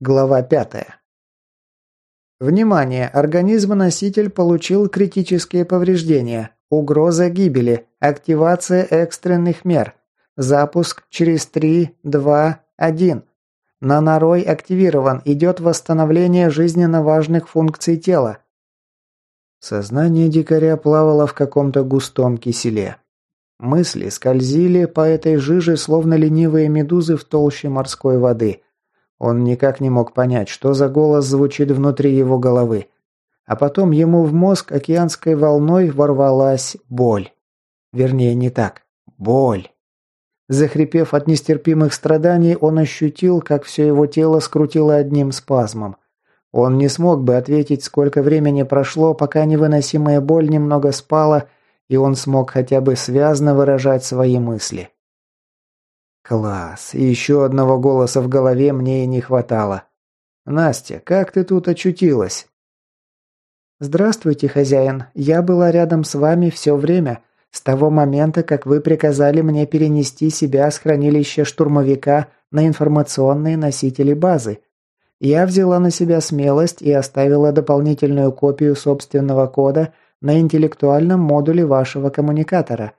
Глава 5. Внимание! Организм-носитель получил критические повреждения. Угроза гибели. Активация экстренных мер. Запуск через 3, 2, 1. Нанорой активирован. Идет восстановление жизненно важных функций тела. Сознание дикаря плавало в каком-то густом киселе. Мысли скользили по этой жиже, словно ленивые медузы в толще морской воды – он никак не мог понять, что за голос звучит внутри его головы. А потом ему в мозг океанской волной ворвалась боль. Вернее, не так. Боль. Захрипев от нестерпимых страданий, он ощутил, как все его тело скрутило одним спазмом. Он не смог бы ответить, сколько времени прошло, пока невыносимая боль немного спала, и он смог хотя бы связно выражать свои мысли. Класс. И еще одного голоса в голове мне и не хватало. Настя, как ты тут очутилась? Здравствуйте, хозяин. Я была рядом с вами все время, с того момента, как вы приказали мне перенести себя с хранилища штурмовика на информационные носители базы. Я взяла на себя смелость и оставила дополнительную копию собственного кода на интеллектуальном модуле вашего коммуникатора.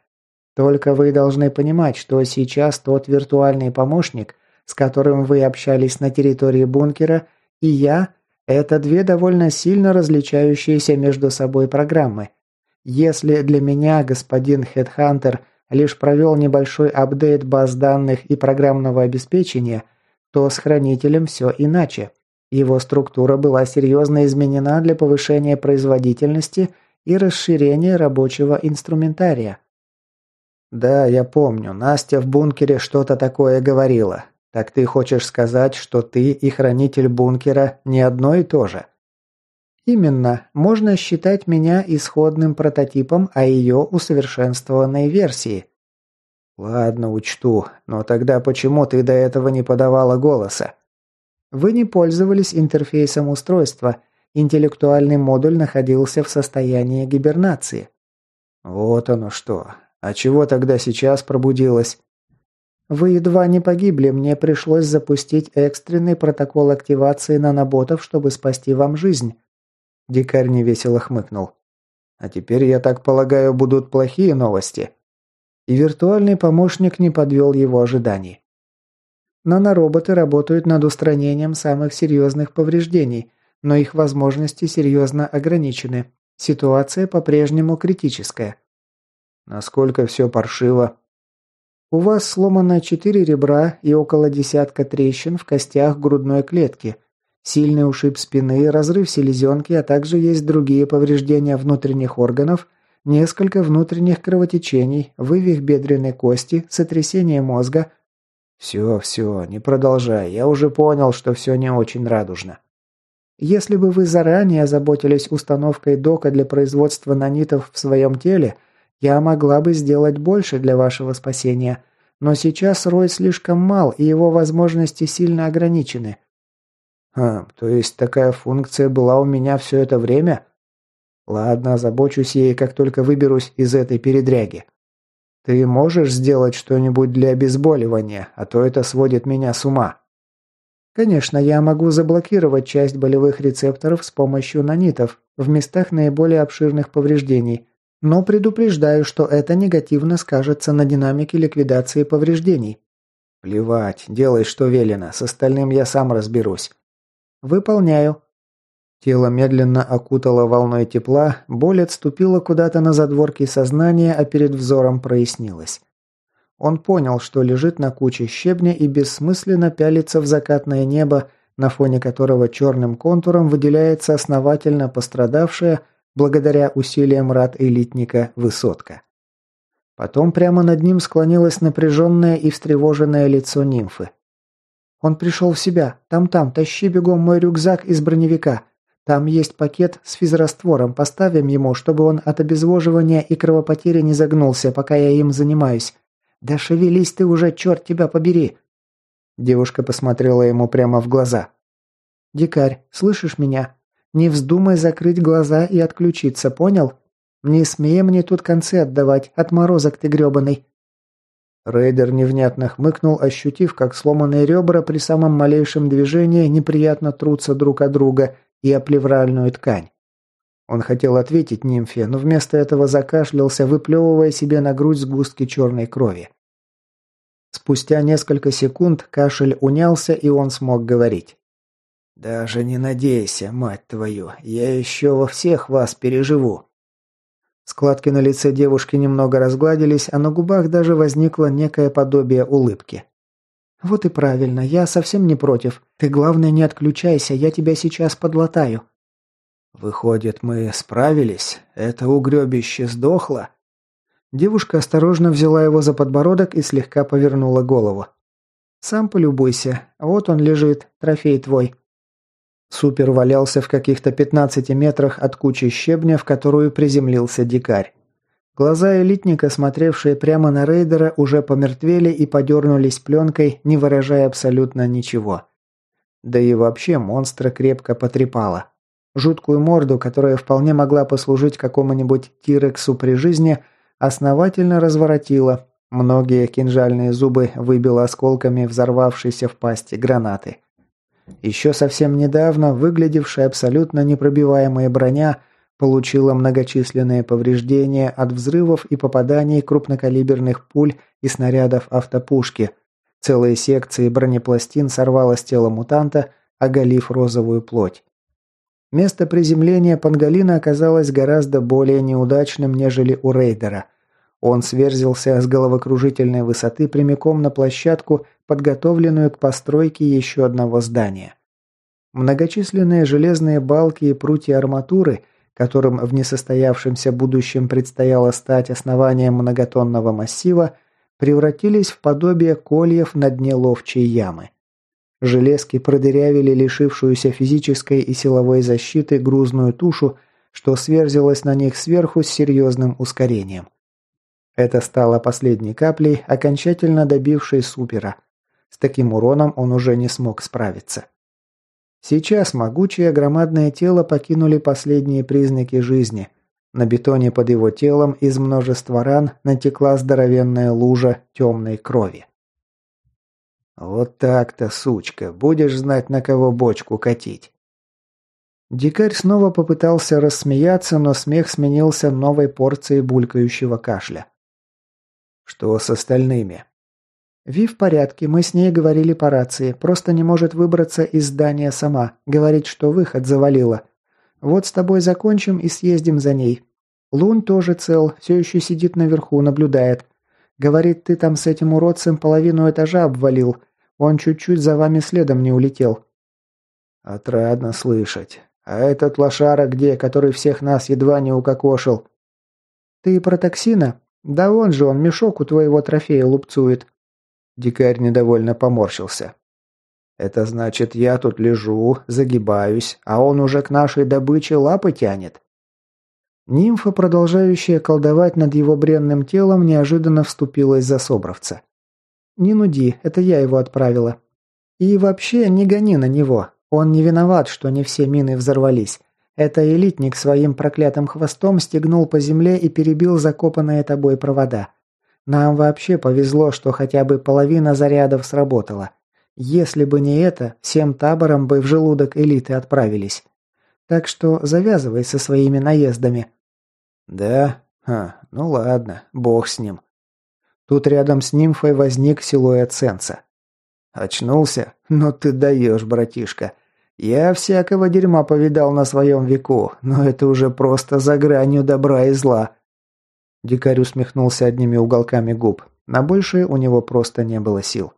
Только вы должны понимать, что сейчас тот виртуальный помощник, с которым вы общались на территории бункера, и я – это две довольно сильно различающиеся между собой программы. Если для меня господин Хедхантер лишь провел небольшой апдейт баз данных и программного обеспечения, то с хранителем все иначе. Его структура была серьезно изменена для повышения производительности и расширения рабочего инструментария. «Да, я помню. Настя в бункере что-то такое говорила. Так ты хочешь сказать, что ты и хранитель бункера не одно и то же?» «Именно. Можно считать меня исходным прототипом, а ее усовершенствованной версией». «Ладно, учту. Но тогда почему ты до этого не подавала голоса?» «Вы не пользовались интерфейсом устройства. Интеллектуальный модуль находился в состоянии гибернации». «Вот оно что. А чего тогда сейчас пробудилась? Вы едва не погибли, мне пришлось запустить экстренный протокол активации наноботов, чтобы спасти вам жизнь. Дикарь невесело хмыкнул. А теперь, я так полагаю, будут плохие новости. И виртуальный помощник не подвел его ожиданий. Нанороботы работают над устранением самых серьезных повреждений, но их возможности серьезно ограничены. Ситуация по-прежнему критическая. Насколько все паршиво. У вас сломано четыре ребра и около десятка трещин в костях грудной клетки. Сильный ушиб спины, разрыв селезенки, а также есть другие повреждения внутренних органов, несколько внутренних кровотечений, вывих бедренной кости, сотрясение мозга. Все, все, не продолжай. Я уже понял, что все не очень радужно. Если бы вы заранее озаботились установкой дока для производства нанитов в своем теле – я могла бы сделать больше для вашего спасения, но сейчас Рой слишком мал, и его возможности сильно ограничены». «А, то есть такая функция была у меня все это время?» «Ладно, озабочусь ей, как только выберусь из этой передряги. Ты можешь сделать что-нибудь для обезболивания, а то это сводит меня с ума». Конечно, я могу заблокировать часть болевых рецепторов с помощью нанитов в местах наиболее обширных повреждений, но предупреждаю, что это негативно скажется на динамике ликвидации повреждений. Плевать, делай что велено, с остальным я сам разберусь. Выполняю. Тело медленно окутало волной тепла, боль отступила куда-то на задворки сознания, а перед взором прояснилось. Он понял, что лежит на куче щебня и бессмысленно пялится в закатное небо, на фоне которого черным контуром выделяется основательно пострадавшая, благодаря усилиям рад-элитника высотка. Потом прямо над ним склонилось напряженное и встревоженное лицо нимфы. «Он пришел в себя. Там-там, тащи бегом мой рюкзак из броневика. Там есть пакет с физраствором. Поставим ему, чтобы он от обезвоживания и кровопотери не загнулся, пока я им занимаюсь. Да шевелись ты уже, черт тебя побери!» Девушка посмотрела ему прямо в глаза. «Дикарь, слышишь меня? Не вздумай закрыть глаза и отключиться, понял? Не смей мне тут концы отдавать, отморозок ты грёбаный. Рейдер невнятно хмыкнул, ощутив, как сломанные ребра при самом малейшем движении неприятно трутся друг от друга и о плевральную ткань. Он хотел ответить нимфе, но вместо этого закашлялся, выплевывая себе на грудь сгустки черной крови. Спустя несколько секунд кашель унялся, и он смог говорить. «Даже не надейся, мать твою, я еще во всех вас переживу». Складки на лице девушки немного разгладились, а на губах даже возникло некое подобие улыбки. «Вот и правильно, я совсем не против. Ты, главное, не отключайся, я тебя сейчас подлатаю». «Выходит, мы справились? Это угребище сдохло?» Девушка осторожно взяла его за подбородок и слегка повернула голову. «Сам полюбуйся. Вот он лежит, трофей твой». Супер валялся в каких-то 15 метрах от кучи щебня, в которую приземлился дикарь. Глаза элитника, смотревшие прямо на рейдера, уже помертвели и подернулись пленкой, не выражая абсолютно ничего. Да и вообще монстра крепко потрепало. Жуткую морду, которая вполне могла послужить какому-нибудь тирексу при жизни – основательно разворотила. Многие кинжальные зубы выбило осколками взорвавшейся в пасти гранаты. Еще совсем недавно выглядевшая абсолютно непробиваемая броня получила многочисленные повреждения от взрывов и попаданий крупнокалиберных пуль и снарядов автопушки. Целые секции бронепластин сорвало с тела мутанта, оголив розовую плоть. Место приземления Пангалина оказалось гораздо более неудачным, нежели у рейдера. Он сверзился с головокружительной высоты прямиком на площадку, подготовленную к постройке еще одного здания. Многочисленные железные балки и прутья арматуры, которым в несостоявшемся будущем предстояло стать основанием многотонного массива, превратились в подобие кольев на дне ловчей ямы. Железки продырявили лишившуюся физической и силовой защиты грузную тушу, что сверзилось на них сверху с серьезным ускорением. Это стало последней каплей, окончательно добившей Супера. С таким уроном он уже не смог справиться. Сейчас могучее громадное тело покинули последние признаки жизни. На бетоне под его телом из множества ран натекла здоровенная лужа темной крови. «Вот так-то, сучка, будешь знать, на кого бочку катить». Дикарь снова попытался рассмеяться, но смех сменился новой порцией булькающего кашля. «Что с остальными?» «Ви в порядке, мы с ней говорили по рации, просто не может выбраться из здания сама, говорит, что выход завалила. Вот с тобой закончим и съездим за ней. Лунь тоже цел, все еще сидит наверху, наблюдает. Говорит, ты там с этим уродцем половину этажа обвалил, он чуть-чуть за вами следом не улетел». «Отрадно слышать. А этот лошара где, который всех нас едва не укокошил?» «Ты про токсина? Да он же, он мешок у твоего трофея лупцует». Дикарь недовольно поморщился. «Это значит, я тут лежу, загибаюсь, а он уже к нашей добыче лапы тянет». Нимфа, продолжающая колдовать над его бренным телом, неожиданно вступилась за собровца. «Не нуди, это я его отправила. И вообще не гони на него. Он не виноват, что не все мины взорвались. Это элитник своим проклятым хвостом стегнул по земле и перебил закопанные тобой провода. Нам вообще повезло, что хотя бы половина зарядов сработала. Если бы не это, всем табором бы в желудок элиты отправились. Так что завязывай со своими наездами». «Да? А, ну ладно, бог с ним. Тут рядом с нимфой возник силуэт Сенса. «Очнулся? Ну ты даешь, братишка. Я всякого дерьма повидал на своем веку, но это уже просто за гранью добра и зла». Дикарь усмехнулся одними уголками губ. На большее у него просто не было сил.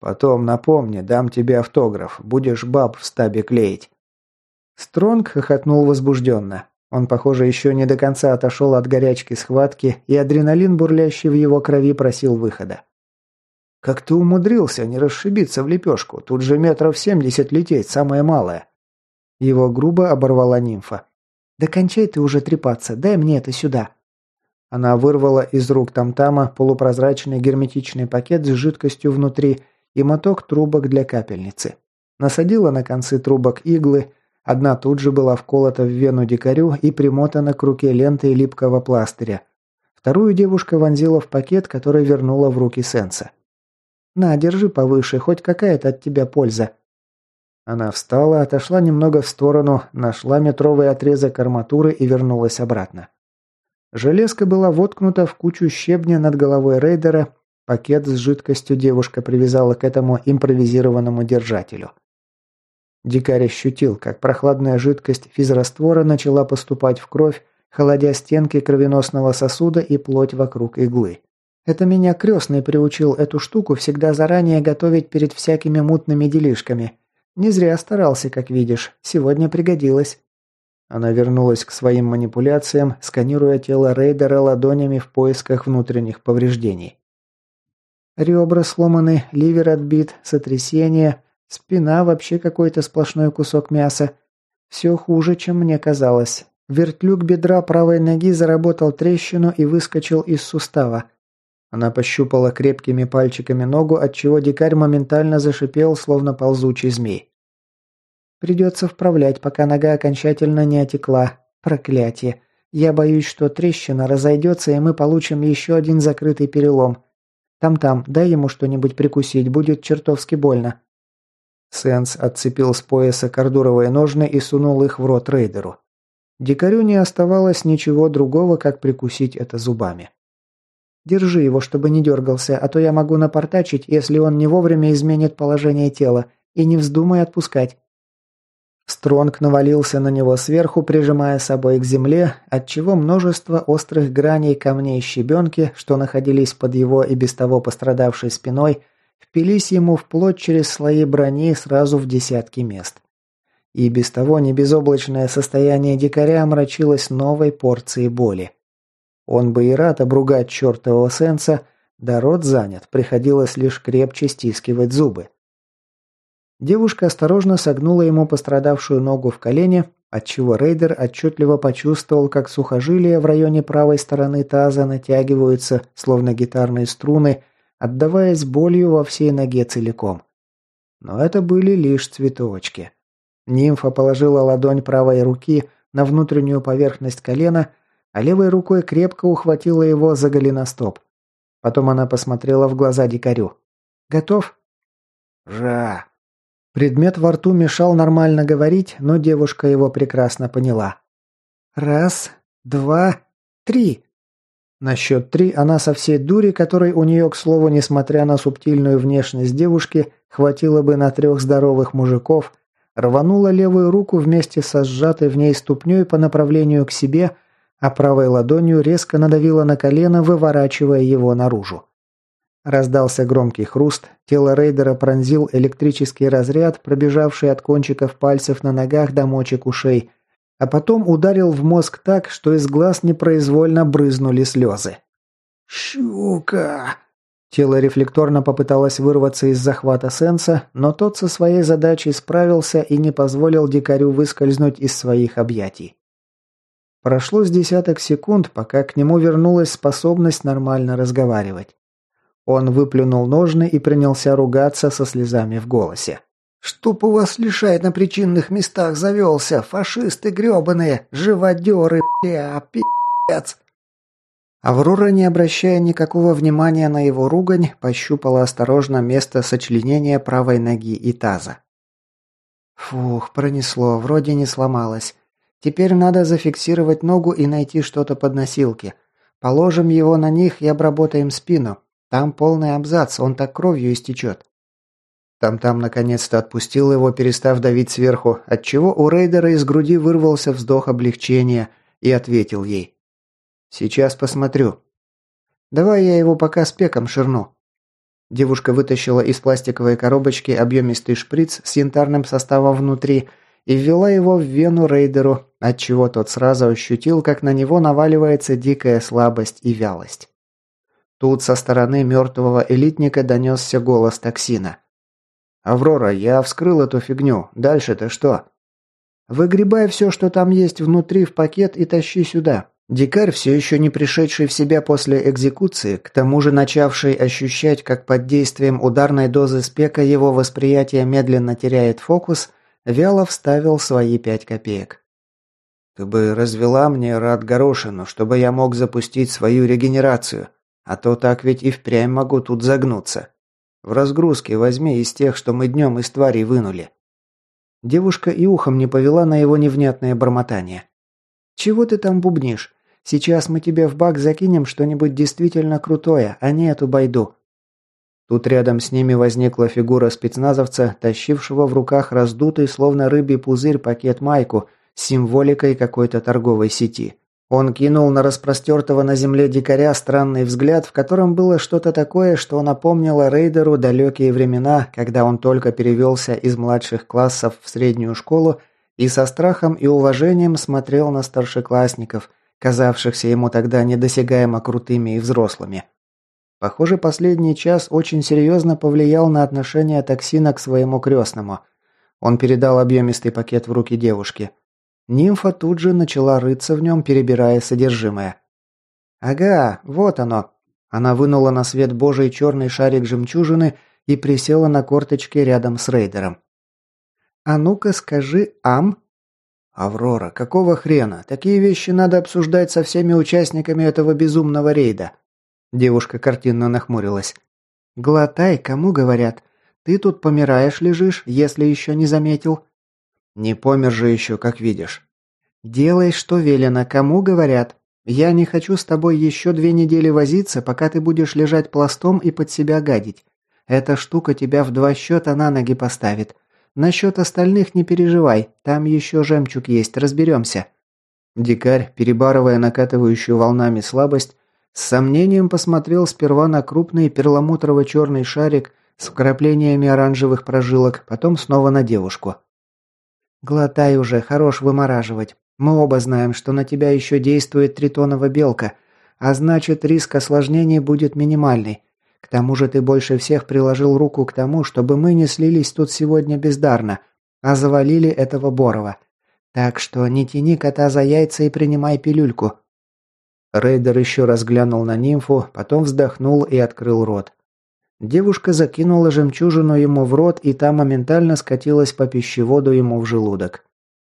«Потом напомни, дам тебе автограф. Будешь баб в стабе клеить». Стронг хохотнул возбужденно. Он, похоже, еще не до конца отошел от горячки схватки, и адреналин, бурлящий в его крови, просил выхода. «Как ты умудрился не расшибиться в лепешку? Тут же метров семьдесят лететь, самое малое». Его грубо оборвала нимфа. «Да кончай ты уже трепаться, дай мне это сюда». Она вырвала из рук Тамтама полупрозрачный герметичный пакет с жидкостью внутри и моток трубок для капельницы. Насадила на концы трубок иглы, Одна тут же была вколота в вену дикарю и примотана к руке лентой липкого пластыря. Вторую девушка вонзила в пакет, который вернула в руки Сенса. «На, держи повыше, хоть какая-то от тебя польза». Она встала, отошла немного в сторону, нашла метровый отрезок арматуры и вернулась обратно. Железка была воткнута в кучу щебня над головой рейдера, пакет с жидкостью девушка привязала к этому импровизированному держателю. Дикарь ощутил, как прохладная жидкость физраствора начала поступать в кровь, холодя стенки кровеносного сосуда и плоть вокруг иглы. Это меня крестный приучил эту штуку всегда заранее готовить перед всякими мутными делишками. Не зря старался, как видишь. Сегодня пригодилось. Она вернулась к своим манипуляциям, сканируя тело рейдера ладонями в поисках внутренних повреждений. Ребра сломаны, ливер отбит, сотрясение, спина вообще какой-то сплошной кусок мяса. Все хуже, чем мне казалось. Вертлюг бедра правой ноги заработал трещину и выскочил из сустава. Она пощупала крепкими пальчиками ногу, отчего дикарь моментально зашипел, словно ползучий змей. «Придется вправлять, пока нога окончательно не отекла. Проклятие. Я боюсь, что трещина разойдется, и мы получим еще один закрытый перелом. Там-там, дай ему что-нибудь прикусить, будет чертовски больно». Сенс отцепил с пояса кордуровые ножны и сунул их в рот рейдеру. Дикарю не оставалось ничего другого, как прикусить это зубами. Держи его, чтобы не дергался, а то я могу напортачить, если он не вовремя изменит положение тела, и не вздумай отпускать». Стронг навалился на него сверху, прижимая собой к земле, отчего множество острых граней камней щебенки, что находились под его и без того пострадавшей спиной, впились ему вплоть через слои брони сразу в десятки мест. И без того небезоблачное состояние дикаря омрачилось новой порцией боли. Он бы и рад обругать чертового сенса, да рот занят, приходилось лишь крепче стискивать зубы. Девушка осторожно согнула ему пострадавшую ногу в колене, отчего рейдер отчетливо почувствовал, как сухожилия в районе правой стороны таза натягиваются, словно гитарные струны, отдаваясь болью во всей ноге целиком. Но это были лишь цветочки. Нимфа положила ладонь правой руки на внутреннюю поверхность колена – а левой рукой крепко ухватила его за голеностоп. Потом она посмотрела в глаза дикарю. «Готов?» «Жа!» Предмет во рту мешал нормально говорить, но девушка его прекрасно поняла. «Раз, два, три!» На счет три она со всей дури, которой у нее, к слову, несмотря на субтильную внешность девушки, хватило бы на трех здоровых мужиков, рванула левую руку вместе со сжатой в ней ступней по направлению к себе, а правой ладонью резко надавила на колено, выворачивая его наружу. Раздался громкий хруст, тело рейдера пронзил электрический разряд, пробежавший от кончиков пальцев на ногах до мочек ушей, а потом ударил в мозг так, что из глаз непроизвольно брызнули слезы. «Щука!» Тело рефлекторно попыталось вырваться из захвата Сенса, но тот со своей задачей справился и не позволил дикарю выскользнуть из своих объятий. Прошло с десяток секунд, пока к нему вернулась способность нормально разговаривать. Он выплюнул ножны и принялся ругаться со слезами в голосе. «Чтоб у вас лишает на причинных местах завелся, фашисты гребаные, живодеры, бля, пи***ц!» Аврора, не обращая никакого внимания на его ругань, пощупала осторожно место сочленения правой ноги и таза. Фух, пронесло, вроде не сломалось. Теперь надо зафиксировать ногу и найти что-то под носилки. Положим его на них и обработаем спину. Там полный абзац, он так кровью истечет. Там-там наконец-то отпустил его, перестав давить сверху, отчего у рейдера из груди вырвался вздох облегчения и ответил ей. «Сейчас посмотрю». «Давай я его пока спеком ширну». Девушка вытащила из пластиковой коробочки объемистый шприц с янтарным составом внутри – и ввела его в вену рейдеру, отчего тот сразу ощутил, как на него наваливается дикая слабость и вялость. Тут со стороны мертвого элитника донесся голос токсина. «Аврора, я вскрыл эту фигню. Дальше-то что?» «Выгребай все, что там есть внутри в пакет и тащи сюда». Дикарь, все еще не пришедший в себя после экзекуции, к тому же начавший ощущать, как под действием ударной дозы спека его восприятие медленно теряет фокус – вяло вставил свои пять копеек. Ты бы развела мне рад горошину, чтобы я мог запустить свою регенерацию. А то так ведь и впрямь могу тут загнуться. В разгрузке возьми из тех, что мы днем из тварей вынули». Девушка и ухом не повела на его невнятное бормотание. «Чего ты там бубнишь? Сейчас мы тебе в бак закинем что-нибудь действительно крутое, а не эту байду». Тут рядом с ними возникла фигура спецназовца, тащившего в руках раздутый, словно рыбий пузырь, пакет-майку с символикой какой-то торговой сети. Он кинул на распростертого на земле дикаря странный взгляд, в котором было что-то такое, что напомнило рейдеру далекие времена, когда он только перевелся из младших классов в среднюю школу и со страхом и уважением смотрел на старшеклассников, казавшихся ему тогда недосягаемо крутыми и взрослыми. Похоже, последний час очень серьезно повлиял на отношение токсина к своему крестному. Он передал объемистый пакет в руки девушки – Нимфа тут же начала рыться в нем, перебирая содержимое. «Ага, вот оно». Она вынула на свет божий черный шарик жемчужины и присела на корточки рядом с рейдером. «А ну-ка скажи «ам». «Аврора, какого хрена? Такие вещи надо обсуждать со всеми участниками этого безумного рейда». Девушка картинно нахмурилась. «Глотай, кому говорят. Ты тут помираешь лежишь, если еще не заметил. Не помер же еще, как видишь. Делай, что велено, кому говорят. Я не хочу с тобой еще две недели возиться, пока ты будешь лежать пластом и под себя гадить. Эта штука тебя в два счета на ноги поставит. Насчет остальных не переживай, там еще жемчуг есть, разберемся». Дикарь, перебарывая накатывающую волнами слабость, с сомнением посмотрел сперва на крупный перламутрово-черный шарик с вкраплениями оранжевых прожилок, потом снова на девушку. «Глотай уже, хорош вымораживать. Мы оба знаем, что на тебя еще действует тритонова белка, а значит, риск осложнений будет минимальный. К тому же ты больше всех приложил руку к тому, чтобы мы не слились тут сегодня бездарно, а завалили этого Борова. Так что не тяни кота за яйца и принимай пилюльку». Рейдер еще раз глянул на нимфу, потом вздохнул и открыл рот. Девушка закинула жемчужину ему в рот, и та моментально скатилась по пищеводу ему в желудок.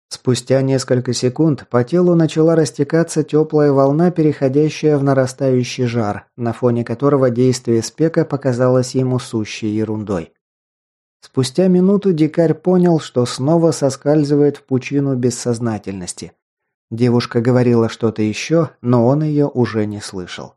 Спустя несколько секунд по телу начала растекаться теплая волна, переходящая в нарастающий жар, на фоне которого действие спека показалось ему сущей ерундой. Спустя минуту дикарь понял, что снова соскальзывает в пучину бессознательности. Девушка говорила что-то еще, но он ее уже не слышал.